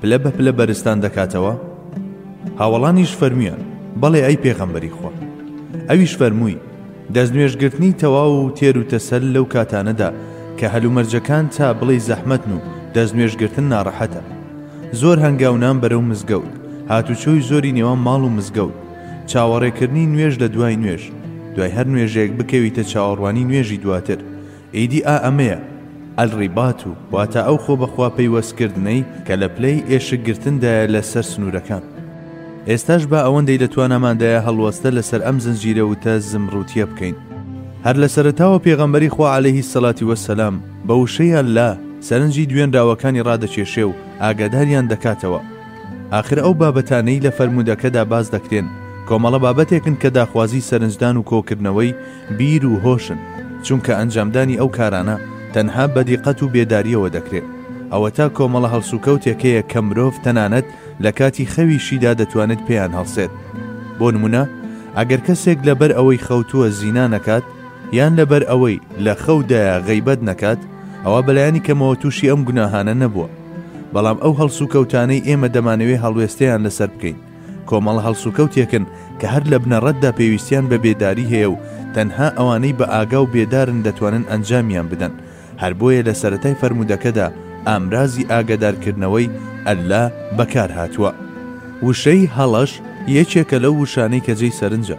پلە بە پلە بەرزتان دەکاتەوە؟ هاوەڵانیش فەرمویان، بەڵێ ئەی پێغەمبەری خوا. ئەویش فەرمووی، دەستنوێژگرتنی تەواو و تێر و تەسەل لەو کاتانەدا کە هەلومەرجەکان تا بڵێی زەحمەتن و دەستنوێژگرتن ناڕەحەتە. زۆر هەنگاونان بەرەو مزگەوت، هاتوچۆی زۆری نێوان ماڵ و مزگەوت، چاوەڕێکردنی نوێژ لە دوای نوێژ، دوای هەر نوێژێک بکەویتە چاوەڕوانی نوێژی دواتر، ئیدی ئا ئەمەیە الرباط واتە ئەو خۆ بەخوا پەیوەست کردنەی کە لە پلەی ئێشک گرتن دایە لە سەر سنوورەکان. ئێستاش با ئەوەندەی لە تواناماندایە هەڵوەستە لە سەر ئەم زنجیرە وتە زمڕوتیە بکەین. هەر لە سەرەتاوە پێغەمبەری خوا علیە الصلوة والسلام بە وشەی اللە سەرنجی دوێنراوەکانی ڕادەکێشێ و ئاگاداریان دەکاتەوە، ئاخر ئەو بابەتانەی لە فەرموودەکەدا باس دەکرێن، کۆمەڵە بابەتێکن کە داخوازی سەرنجدان و کۆکردنەوەی بیر و هۆشن، چونکە ئەنجامدانی ئەو کارانە تەنها بە دیقەت و بێدارییەوە دەکرێ. ئەوەتا کۆمەڵە هەڵسوکەوتێک هەیە کە مرۆڤ تەنانەت لە کاتی خەویشیدا دەتوانێت پێیان هەڵسێت. بۆ نموونە، ئەگەر کەسێک لەبەر ئەوەی خەوتووە زینا نەکات، یان لەبەر ئەوەی لە خەودایە غەیبەت نەکات، ئەوا بەلایەنی کەمەوە تووشی ئەم گوناهانە نەبووە. بەڵام ئەو هەڵسوکەوتانەی ئێمە دەمانەوێ هەڵوێستەیان لەسەر بکەین، کۆمەڵە هەڵسوکەوتێکن کە هەر لە بنەڕەتدا پێویستیان بە بێداری هەیە و تەنها ئەوانەی بەئاگا و بێدارن دەتوانن ئەنجامیان بدەن، هەر بۆیە لە سەرەتای فەرموودەکەدا ئامرازی ئاگادارکردنەوەی، اللە، بەکارهاتووە. وشەی، هەڵەش، یەکێکە لەو وشانەی کە جێی سەرنجە.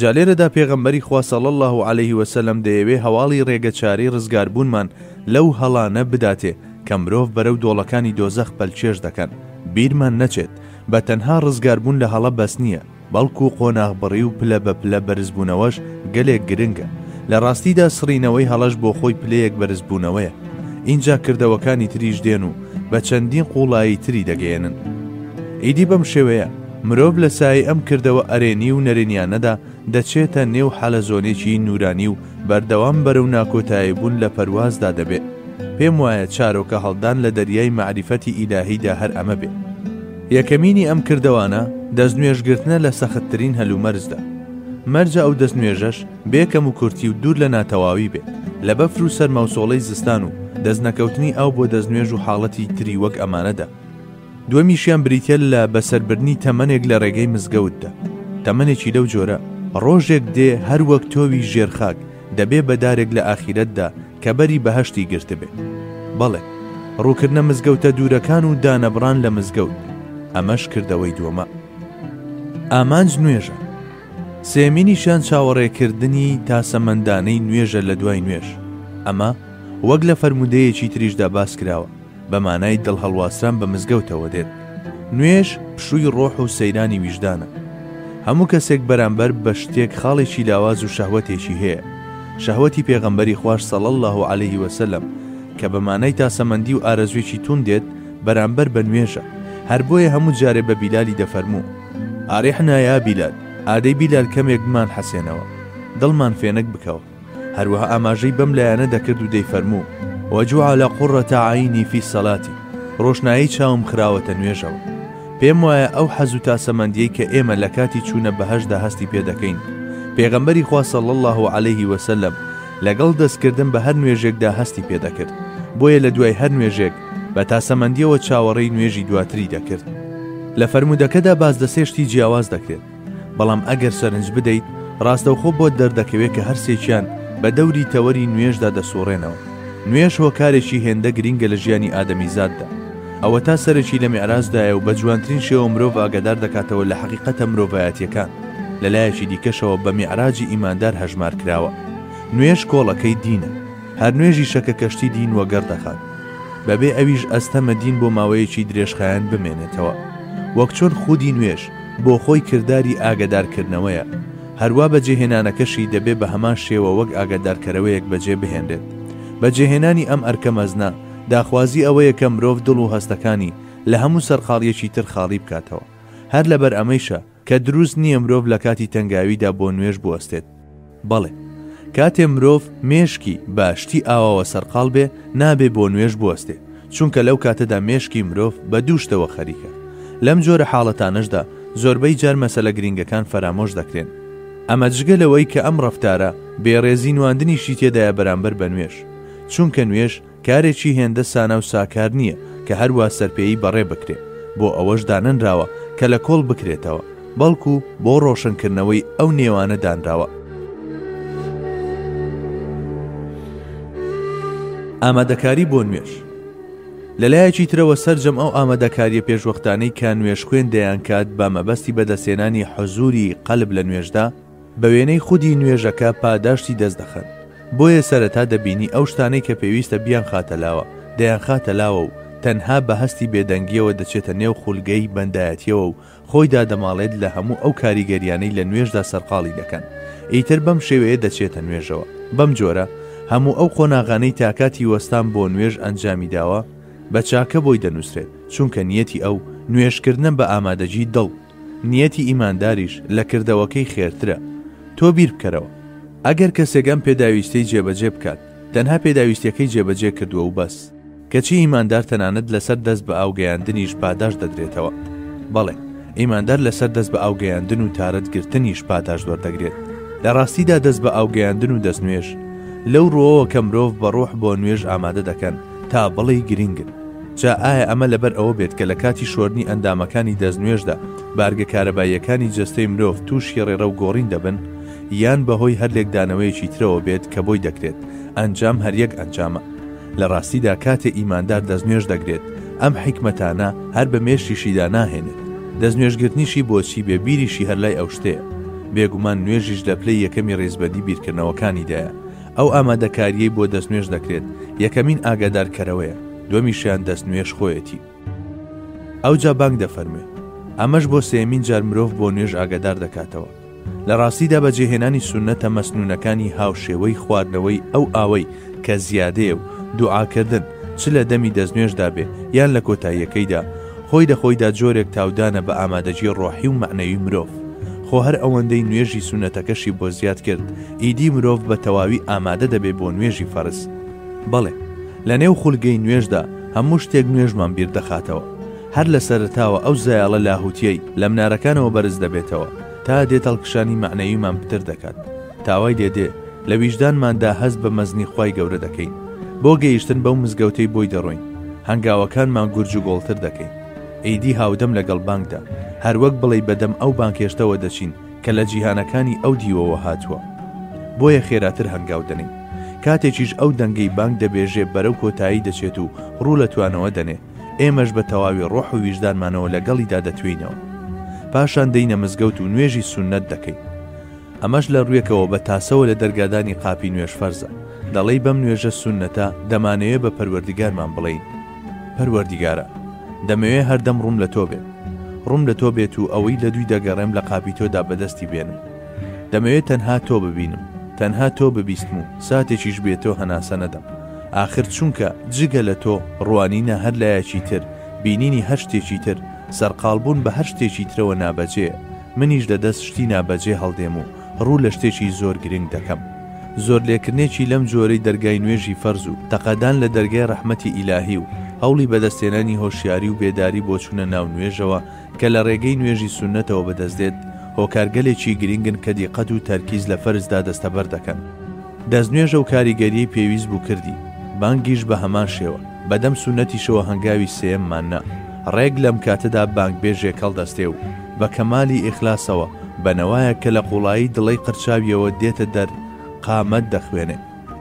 جا لێرەدا پێغەمبەری خوا صلی اللە علیه وسلم دەیەوێ هەواڵی ڕێگە چارەی ڕزگاربوونمان لەو هەڵانە بداتێ کە مرۆڤ بەرەو دۆڵەکانی دۆزەخ پەلکێش دەکەن، بیرمان نەچێت بە تەنها ڕزگاربوون لە هەڵە بەس نییە، بەڵکو قۆناغبڕی و پلە بە پلە بەرزبوونەوەش گەلێک گرنگە، لە ڕاستیدا سڕینەوەی هەڵەش بۆ خۆی پلەیەک بەرزبوونەوەیە، ئینجا کردەوەکانی تریش دێن و بە چەندین قووڵایی تری دەگەیەنن. ئیدی بەم شێوەیە، مرۆڤ لە سایەی ئەم کردەوە ئەرێنی و نەرێنیانەدا دەچێتە نێو حەلەزۆنێکی نوورانی و بەردەوام بەرەو ناکۆتاییبوون لە پەروازدا دەبێ. پێم وایە چارۆکە هەڵدان لە دەریای مەعریفەتی ئیلاهیدا هەر ئەمە بێ. یەکەمینی ئەم کردەوانە دەستنوێژ گرتنە لە سەختترین هەلومەرجدا. مەرجە ئەو دەستنوێژەش بێ کەموکورتی و دوور لە ناتەواوی بێ، لە بەفر و سەرماو سۆڵەی زستان و دەستنەکەوتنی ئاو بۆ دەستنوێژ و حاڵەتی تری وەک ئەمانەدا. دوەمیشیان بریتیە لە بەسەربردنی تەمەنێک لە ڕێگەی مزگەوتدا تەمەنێکی لەو جۆرە ڕۆژێک دێ هەروەک تۆوی ژێرخاک دەبێ بە دارێک لە ئاخیرەتدا کە بەری بەهەشتی گرتبێ بەڵێ ڕووکردنە مزگەوتە دوورەکان و دانەبڕان لە مزگەوت ئەمەش کردەوەی دووەمە ئامانج نوێژە سێمینیشان چاوەڕێکردنی تاسەمەندانەی نوێژە لە دوای نوێژ ئەمە وەک لە فەرمودەیەکی تریشدا باس کراوە بە مانای دڵ هەڵواسران بە مزگەوتەوە دێت. نوێژ پشووی ڕۆح و سەیرانی ویژدانە. هەموو کەسێک بەرامبەر بە شتێک خاڵێکی لاواز و شەهوەتێکی هەیە. شەهوەتی پێغەمبەری خواش صلی اللە علیه وسلم کە بە مانای تاسەمەندی و ئارەزووێکی توند دێت بەرامبەر بە نوێژە. هەر بۆیە هەموو جارێ بە بیلالی دەفەرموو. ئاریحنا یا بیلال، ئادەی بیلال کەمێک بمانحەسێنەوە، دڵمان فێنک بکەوە. هەروەها ئاماژەی بەم لایەنە دەکرد و دەیفەرموو وەجوعلە قڕەتە عینی فی سەلاتی ڕۆشنایی چاوم خراوەتە نوێژەوە پێم وایە ئەو حەز و تاسەمەندیەی کە ئێمە لە کاتی چوونە بەهشدا هەستی پێ دەکەین پێغەمبەری خواسە الله و عليهەیهی وسلم لەگەڵ دەستکردن بە هەر نوێژێکدا هەستی پێ دەکرد بۆیە لە دوای هەر نوێژێک بە تاسەمەندیەوە چاوەڕێی نوێژی دواتری دەکرد لە فەرمودەکەدا باز دەسێشتی جیاواز دەکرێت بەڵام ئەگەر سەرنج بدەیت ڕاستەوخۆ بۆت دەردەکەوێت کە هەرسێکیان بە دەوری تەوەری نوێژدا دەسوڕێنەوە، نوێژ هۆکارێکی هێندە گرینگە لە ژیانی ئادەمیزاددا، ئەوەتا سەرەکی لە میعراجدایە و بە جوانترین شێوە مرۆڤ ئاگادار دەکاتەوە لە حەقیقەتە مرۆڤایەتیەکان، لە لایەکی دیکەشەوە بە میعراجی ئیماندار هەژمار کراوە، نوێژ کۆڵەکەی دینە، هەر نوێژیشە کە کەشتی دین وەگەڕ دەخات، بەبێ ئەویش ئەستەمە دین بۆ ماوەیەکی درێژخایەن بمێنێتەوە، وەک چۆن خودی نوێژ، بۆ خۆی کرداری ئاگەدارکردنەوەیە، هەروا بەجێهێنانەکەشی دەبێ بە هەمان شێوە وەک ئاگادارکەرەوەیەک بەجێ بهێنرێت. بەجێهێنانی ئەم ئەرکە مەزنە، داخوازی ئەوەیە کە مرۆڤ دڵ و هەستەکانی لە هەموو سەرقاڵییەکی تر خاڵی بکاتەوە. هەر لەبەر ئەمەیشە کە دروست نییە مرۆڤ لە کاتی تەنگاویدا بۆ نوێژ بوەستێت. بەڵێ کاتێ مرۆڤ مێشکی بە شتی ئاواوە سەرقاڵ بێ نابێ بۆ نوێژ بوەستێ چونکە لەو کاتەدا مێشکی مرۆڤ بە دوو شتەوە خەریکە لەم جۆرە حاڵەتانەشدا زۆربەی جار مەسەلە گرینگەکان فەرامۆش دەکرێن ئەمە جگە لەوەی کە ئەم ڕەفتارە بێڕێزی نواندنیشی تێدایە بەرامبەر بە نوێژ چونکە نوێژ کارێکی هێندە سانا و ساکار نییە کە هەر وا سەرپێیی بەڕێ بکرێ، بۆ ئەوەش دانەنراوە کە لە کۆڵ بکرێتەوە، بەڵکوو بۆ ڕۆشنکردنەوەی ئەو نێوانە دانراوە. ئامادەکاری بۆ نوێژ لە لایەکی ترەوە سەرجەم ئەو ئامادەکاریە پێشوەختانەی کە نوێژخوێن دەیانکات بە مەبەستی بەدەستێنانی حەزووری قەلب لە نوێژدا، بە وێنەی خودی نوێژەکە پاداشتی دەست دەخەن. بۆیە سەرەتا دەبینی ئەو شتانەی کە پێویستە بیانخاتە لاوە، دەیانخاتە لاوە و تەنها بە هەستی بێدەنگییەوە دەچێتە نێو خولگەی بەندایەتییەوە و خۆی دادەماڵێت لە هەموو ئەو کاریگەرییانەی لە نوێژدا سەرقاڵی دەکەن. ئیتر بەم شێوەیە دەچێتە نوێژەوە. بەم جۆرە هەموو ئەو قۆناغانەی تاکاتی وەستان بۆ نوێژ ئەنجامی داوە، بە چاکە بۆی دەنووسرێت، چونکە نیەتی ئەو، نوێژکردنە بە ئامادەگی دڵ، نیەتی ئیمانداریش لە کردەوەکەی خێرترە. تۆ بیربکەرەوە. ئەگەر کەسێک ئەم پێداویستەی جێبەجێ بکات، تەنها پێداویستیەکەی جێبەجێ کردووە و بەس. کەچی ئیماندار تەنانەت لەسەر دەست بە ئاو گەیاندنیش پاداشت دەدرێتەوە. بەڵێ، ئیماندار لەسەر دەست بە ئاو گەیاندن و تارت گرتنیش پاداشت وەردەگرێت. لە ڕاستیدا دەست بە ئاو گەیاندن و دەستنوێژ، لەو ڕووەوە کە مرۆڤ بە ڕۆح بۆ نوێژ ئامادە دەکەن، تا بڵێی گرینگن. جا ئایا ئەمە لەبەر ئەوە بێت کە لە کاتی شۆردنی ئەندامەکانی دەستنوێژدا بارگە کارەباییەکانی جەستەی مرۆڤ تووشی ڕێڕە و گۆڕین دەبن؟ یان بەهۆی هەر لێکدانەوەیەکی ترەوە بێت کە بۆی دەکرێت، ئەنجام هەر یەک ئەنجامە. لە ڕاستیدا کاتێ ئیماندار دەستنوێژ دەگرێت، ئەم حیکمەتانە هەر بە مێشکیشیدا ناهێنێت. دەستنوێژگرتنیشی بۆچی بێ بیریشی هەر لای ئەو شتەیە. بێگومان نوێژیش لە پلەی یەکەمی ڕیزبەندی بیرکردنەوەکانیدایە. ئەو ئامادەکاریەی بۆ دەستنوێژ دەکرێت یەکەمین ئاگادارکەرەوەیە دووەمیشیان دەستنوێژ خۆیەتی ئەوجا بانگ دەفەرمێ ئەمەش بۆ سێمین جار مرۆڤ بۆ نوێژ ئاگادار دەکاتەوە لە ڕاستیدا بەجێهێنانی سونەتە مەسنونەکانی هاوشێوەی خواردنەوەی ئەو ئاوەی کە زیادەیە و دوعاکردن چ لە دەمی دەستنوێشدا بێ یان لە کۆتاییەکەیدا خۆی لە خۆیدا جۆرێک تاودانە بە ئامادەگی ڕۆحی و مەعنەوی مرۆڤ. خۆ هەر ئەوەندەی نوێژی سوننەتەکەشی بۆ زیاد کرد، ئیدی مرۆڤ بە تەواوی ئامادە دەبێ بۆ نوێژی فەرز. بەڵێ، لە نێو خولگەی نوێژدا هەموو شتێک نوێژمان بیر دەخاتەوە. هەر لە سەرەتاوە ئەو زایەڵە لاهووتییەی لە منارەکانەوە بەرز دەبێتەوە، تا دێت هەڵکشانی مەعنەویمان پتر دەکات. تاوای لێ دێ لە ویژدانماندا هەست بە مەزنی خوای گەورە دەکەین بۆ گەیشتن بەو مزگەوتەی بۆی دەڕۆین هەنگاوەکانمان گورج و گۆڵتر دەکەین ئیدی هاودەم لەگەڵ بانکدا هەروەک بڵێ بەدەم ئەو بانکێشتەوە دەچین کە لە جیهانەکانی ئەو دیوەوە هاتووە بۆیە خێراتر هەنگاو دەنین کاتێکیش ئەو دەنگەی بانگ دەبێژێ بەرەو کۆتایی دەچێت و ڕوو لە توانەوە دەنێ ئێمەش بە تەواوی ڕۆح و ویژدانمانەوە لەگەڵیدا دەتوێینەوە پاشان دەینە مزگەوت و نوێژی سونەت دەکەین ئەمەش لە ڕوێکەوە بە تاسەوە لە دەرگادانی قاپی نوێژ فەرزە، دەڵێی بەم نوێژە سوننەتە دەمانەوێ بە پەروەردگارمان بڵێین، پەروەردگارا! دەمەوێ هەردەم ڕووم لە تۆ بێت، ڕووم لە تۆ بێت و ئەوەی لە دووی دەگەڕێم لە قاپی تۆدا بەدەستی بێنم. دەمەوێ تەنها تۆ ببینم، تەنها تۆ ببیستم و ساتێکیش بێ تۆ هەناسە نەدەم. ئاخر چونکە جگە لە تۆ، ڕوانینە هەر لایەکی تر، بینینی هەر شتێکی تر، سەرقاڵبوون بە هەر شتێکی ترەوە نابەجێیە. منیش لە دەست شتی نابەجێ هەڵدێم و ڕوو لە شتێکی زۆر گرنگ دەکەم. زۆرلێکردنێکی لەم جۆرەی دەرگای نوێژی فەرز و تەقەدان لە دەرگای ڕەحمەتی ئیلاهی و هەوڵی بەدەستهێنانی هۆشیاری و بێداری بۆ چوونە ناو نوێژەوە کە لە ڕێگەی نوێژی سوننەتەوە بەدەست دێت، هۆکارگەلێکی گرنگن کە دیقەت و تەرکیز لە فەرزدا دەستەبەر دەکەن. دەستنوێژە و کاریگەریی پێویست بوو کردی. بانگیش بە هەمان شێوە. بەدەم سوننەتیشەوە هەنگاوی سێیەممان نا. ڕێک لەم کاتەدا بانگبێژێک هەڵدەستێ و. بە کەمالی ئیخلاسەوە بە نەوایەک کە لە قوڵایی دڵەی قرچاویەوە دێتە دەر قامەت دەخوێنێ.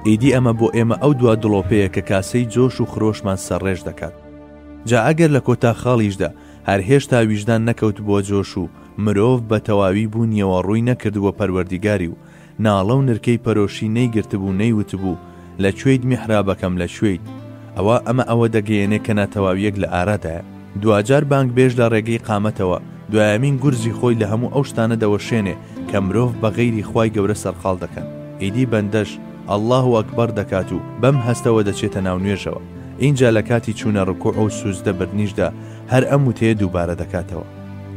ئیدی ئەمە بۆ ئێمە ئەو دوا دڵۆپەیە کە کاسەی جۆش و خرۆشمان سەرڕێژ دەکات. جا ئەگەر لە کۆتا خاڵیشدا هەر هێشتا ویژدان نەکەوتبووە جۆش و مرۆڤ بە تەواوی بوونیەوە ڕووی نەکردبووە پەروەردیگاری و ناڵە و نرکەی پەرۆشی نەیگرتبوو نەیوتبوو، لە کوێیت میحرابەکەم لە کوێیت؟ ئەوا ئەمە ئەوە دەگەیەنێ کە ناتەواوییەک لە ئارادایە. دواجار بانگبێژ لە ڕێگەی قامەتەوە، دوایەمین گورزی خۆی لە هەموو ئەو شتانە دەوەشێنێ کە مرۆڤ بە غەیری خوای گەورە سەرقاڵ دەکەن. ئیدی بەندەش، اللە و اکبر، دەکات و بەم هەستەوە دەچێتە ناو نوێژەوە. ئینجا لە کاتی چوونە ڕکوع و سوجدە بردنیشدا هەر ئەم وتەیە دووبارە دەکاتەوە.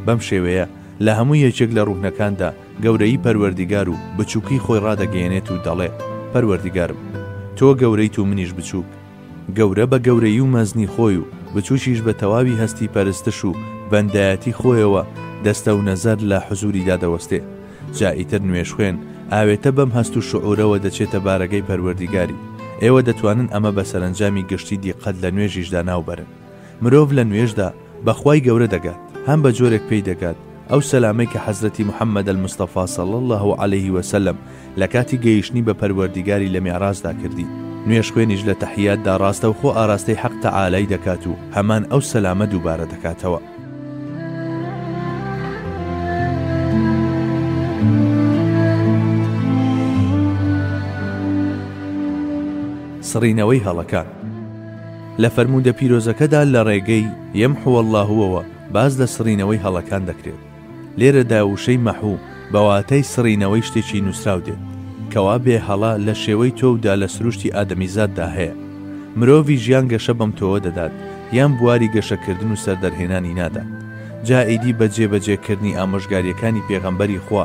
بەم شێوەیە لە هەموو یەکێک لە ڕوکنەکاندا، گەورەیی پەروەردیگار و بچووکی خۆی ڕادەگەیەنێت و دەڵێ، پەروەردیگارم! تۆ گەورەیت و منیش بچووک. گەورە بە گەورەیی و مەزنی خۆی و بچووکیش بە تەواوی هەستی پەرستش و بەندایەتی خۆیەوە دەستە و نەزەر لە حزووریدا دەوەستێ. جا ئیتر نوێژخوێن، ئاوێتە بەم هەست و شعوورەوە دەچێتە بارەگای پەروەردیگاری. ئێوە دەتوانن ئەمە بە سەرەنجامی گشتی دیقەت لە نوێژیشدا ناو بەرن. مرۆڤ لە نوێژدا بە خوای گەورە دەگات هەم بە جۆرێک پێی دەگات ئەو سەلامەی کە حەزرەتی محمد المصطفی صلی اللە علیە وسلم لە کاتی گەیشتنی بە پەروەردیگاری لە میعراجدا کردی نوێژخوێنیش لە تەحیاتدا ڕاستەوخۆ ئاراستەی حەق تەعالای دەکات و هەمان ئەو سەلامە دووبارە دەکاتەوە. سڕینەوەی هەڵەکان. لە فەرموودە پیرۆزەکەدا لە ڕێگەی، یمحو اللە، وەوە باس لە سڕینەوەی هەڵەکان دەکرێت. لێرەدا وشەی محو بە واتای سڕینەوەی شتێکی نووسراو دێت. کەوا بێ هەڵە لە شێوەی تۆ و دا لە سرووشتی ئادەمیزاددا هەیە. مرۆڤی ژیان گەشە بەم تۆوە دەدات، یان بواری گەشەکردن و سەردەرهێنانی نادات. جا ئیدی بە جێبەجێکردنی ئامۆژگارییەکانی پێغەمبەری خوا،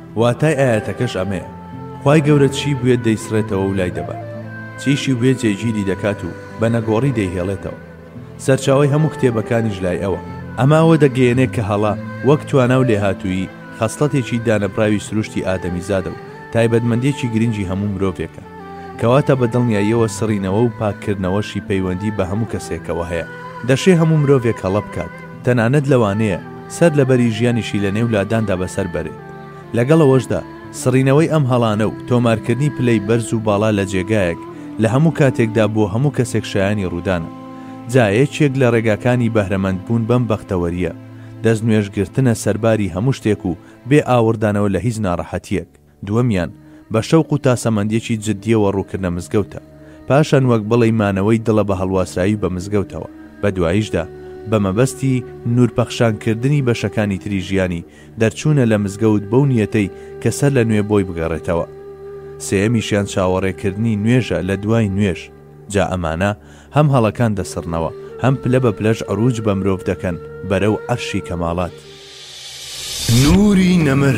واتای ئایەتەکەش ئەمەیە خوای گەورە چی بوێت دەیسڕێتەوە و لای دەبات، چیشی بوێت جێگیری دەکات و بە نەگۆڕی دەیهێڵێتەوە، سەرچاوەی هەموو کتێبەکانیش لای ئەوە. ئەمە ئەوە دەگەیەنێ کە هەڵە وەک توانا و لێهاتوویی خەسڵەتێکی دانەبڕاوی سروشتی ئادەمیزادە و تایبەتمەندییەکی گرنگی هەموو مرۆڤێکە، کەواتە بە دڵنیاییەوە سڕینەوە و پاککردنەوەشی پەیوەندی بە هەموو کەسێکەوە هەیە، دەشێ هەموو مرۆڤێک هەڵە بکات، تەنانەت لەوانەیە سەر لەبەری ژیانیشی لە نێو لاداندا بەسەر بەرێت. لەگەڵ ئەوەشدا، سڕینەوەی ئەم هەڵانە و تۆمارکردنی پلەی بەرز و باڵا لە جێگایەک لە هەموو کاتێکدا بۆ هەموو کەسێک شایانی ڕوودانە. جا یەکێک لە ڕێگاکانی بەهرەمەندبوون بەم بەختەوەرییە، دەستنوێژگرتنە سەرباری هەموو شتێک و بێ ئاوڕدانەوە لە هیچ ناڕەحەتییەک. دووەمیان بە شەوق و تاسەمەندیەکی جدیەوە ڕووکردنە مزگەوتە، پاشان وەک بڵێی مانەوەی دڵە بە هەڵواسراوی بە مزگەوتەوە، بە دواییشدا بە مەبەستی نوور پەخشان کردنی بەشەکانی تری ژیانی، دەرچوونە لە مزگەوت بەو نیەتەی کە سەر لە نوێ بۆی بگەڕێتەوە. سێیەمیشیان چاوەڕێ کردنی نوێژە لە دوای نوێژ. جا ئەمانە هەم هەڵەکان دەسڕنەوە هەم پلە بە پلەش عروج بە مرۆڤ دەکەن بەرەو عەرشی کەماڵات. نوری نەمر.